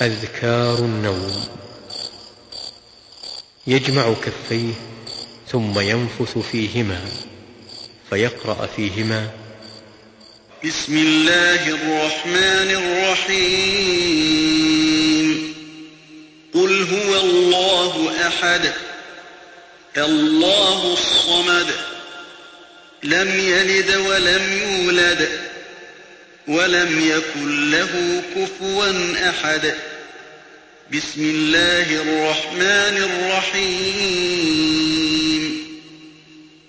أذكار النوم. يجمع كفيه ثم ينفث فيهما فيقرأ فيهما. بسم الله الرحمن الرحيم. قل هو الله أحد الله الصمد لم يلد ولم يولد. ولم يكن له كفوا أحد. بسم الله الرحمن الرحيم.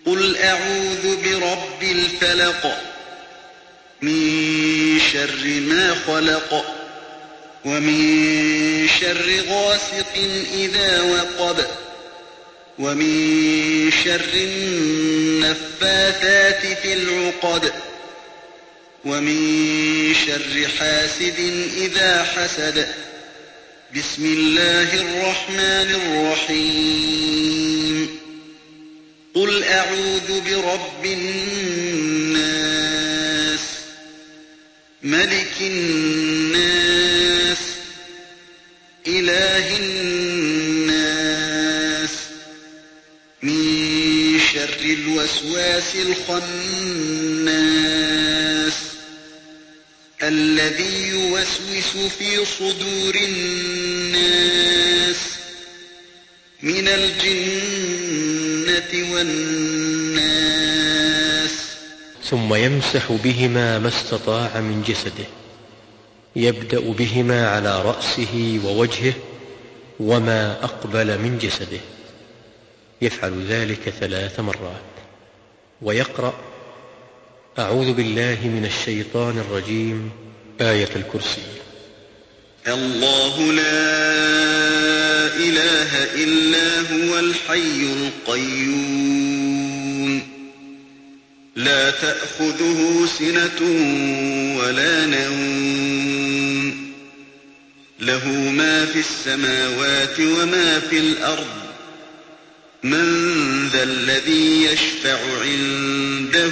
قل أعوذ برب الفلق من شر ما خلق ومن شر غاسق إذا وقب ومن شر النفاثات في العقد. ومن شر حاسد إذا حسد. بسم الله الرحمن الرحيم. قل أعوذ برب الناس ملك الناس إله الناس. من شر الوسواس الخناس الذي يوسوس في صدور الناس من الجنة والناس. ثم يمسح بهما ما استطاع من جسده يبدأ بهما على رأسه ووجهه وما أقبل من جسده. يفعل ذلك ثلاث مرات ويقرأ أعوذ بالله من الشيطان الرجيم. آية الكرسي. الله لا إله إلا هو الحي القيوم. لا تأخذه سنة ولا نوم. له ما في السماوات وما في الأرض. من ذا الذي يشفع عنده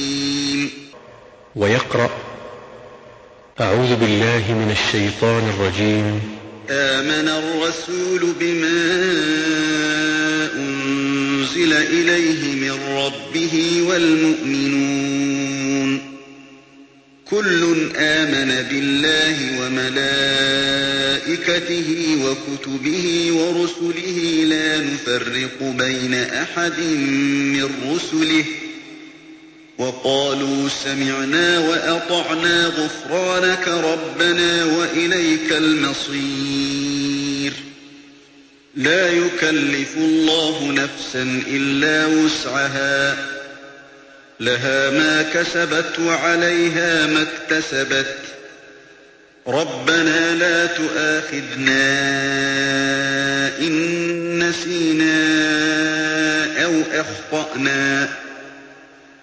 ويقرأ أعوذ بالله من الشيطان الرجيم. آمن الرسول بما أنزل إليه من ربه والمؤمنون. كل آمن بالله وملائكته وكتبه ورسله. لا نفرق بين أحد من رسله. وقالوا سمعنا وأطعنا غفرانك ربنا وإليك المصير. لا يكلف الله نفسا إلا وسعها. لها ما كسبت وعليها ما اكتسبت. ربنا لا تؤاخذنا إن نسينا أو أخطأنا.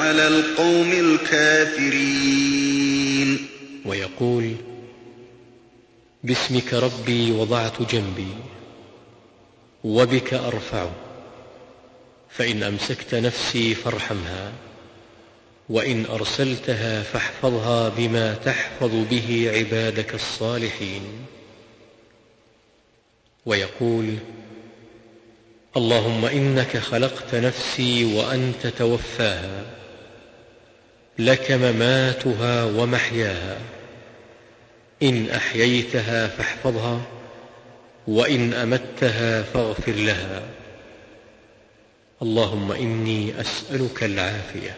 على القوم الكافرين. ويقول باسمك ربي وضعت جنبي وبك أرفع فإن أمسكت نفسي فارحمها وإن أرسلتها فاحفظها بما تحفظ به عبادك الصالحين. ويقول اللهم إنك خلقت نفسي وأنت توفاها لك مماتها ومحياها. إن أحييتها فاحفظها وإن أمتها فاغفر لها. اللهم إني أسألك العافية.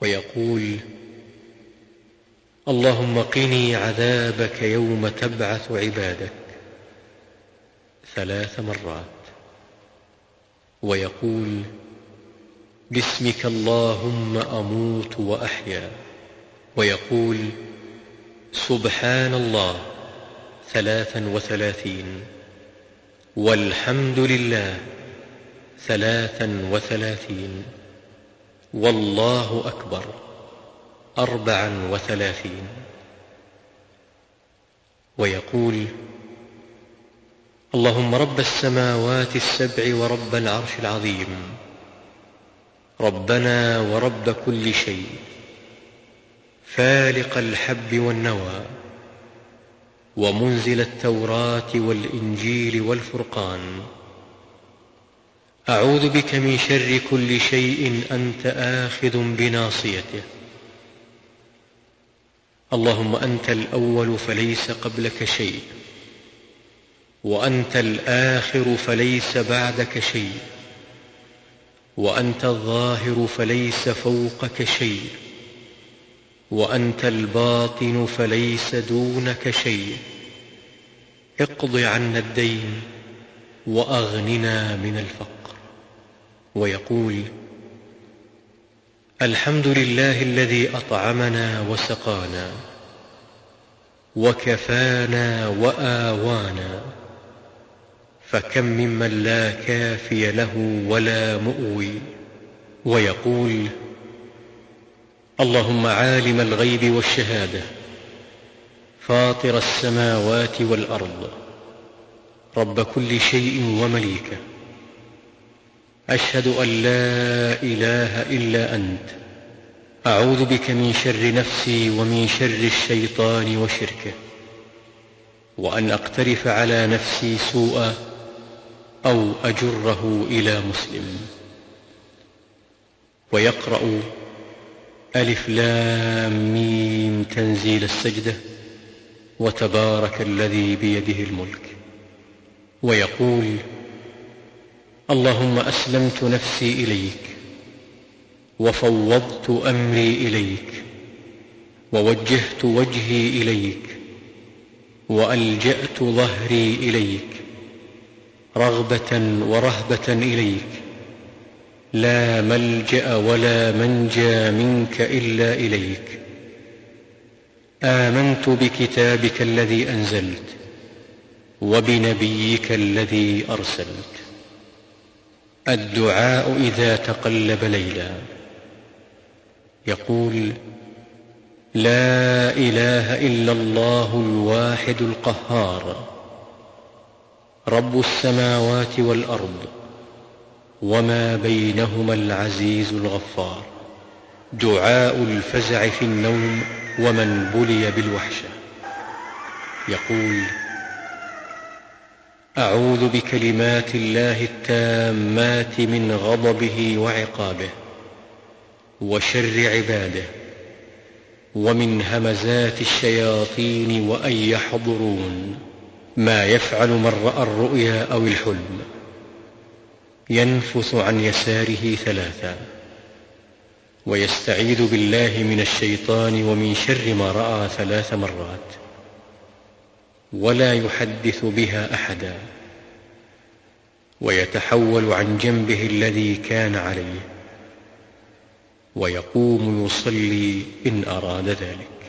ويقول اللهم قني عذابك يوم تبعث عبادك. ثلاث مرات. ويقول باسمك اللهم أموت وأحيا. ويقول سبحان الله ثلاثا وثلاثين. والحمد لله ثلاثا وثلاثين. والله أكبر أربعا وثلاثين. ويقول اللهم رب السماوات السبع ورب العرش العظيم. ربنا ورب كل شيء. فالق الحب والنوى. ومنزل التوراة والإنجيل والفرقان. أعوذ بك من شر كل شيء أنت آخذ بناصيته. اللهم أنت الأول فليس قبلك شيء. وأنت الآخر فليس بعدك شيء. وأنت الظاهر فليس فوقك شيء. وأنت الباطن فليس دونك شيء. اقض عنا الدين وأغننا من الفقر. ويقول الحمد لله الذي أطعمنا وسقانا وكفانا وآوانا فكم ممن لا كافي له ولا مؤوي ويقول اللهم عالم الغيب والشهادة فاطر السماوات والأرض رب كل شيء ومليكه أشهد أن لا إله إلا أنت أعوذ بك من شر نفسي ومن شر الشيطان وشركه وأن أقترف على نفسي سوءا أو أجره إلى مسلم. ويقرأ ألف لام ميم تنزيل السجدة وتبارك الذي بيده الملك. ويقول اللهم أسلمت نفسي إليك وفوضت أمري إليك ووجهت وجهي إليك وألجأت ظهري إليك رغبة ورهبة إليك. لا ملجأ ولا منجى منك إلا إليك. آمنت بكتابك الذي أنزلت وبنبيك الذي أرسلت. الدعاء إذا تقلب ليلا. يقول لا إله إلا الله الواحد القهار. رب السماوات والأرض وما بينهما العزيز الغفار. دعاء الفزع في النوم ومن بلي بالوحشة. يقول أعوذ بكلمات الله التامات من غضبه وعقابه وشر عباده ومن همزات الشياطين وأن يحضرون. ما يفعل من رأى الرؤيا أو الحلم. ينفث عن يساره ثلاثا. ويستعيذ بالله من الشيطان ومن شر ما رأى ثلاث مرات. ولا يحدث بها أحدا. ويتحول عن جنبه الذي كان عليه. ويقوم يصلي إن أراد ذلك.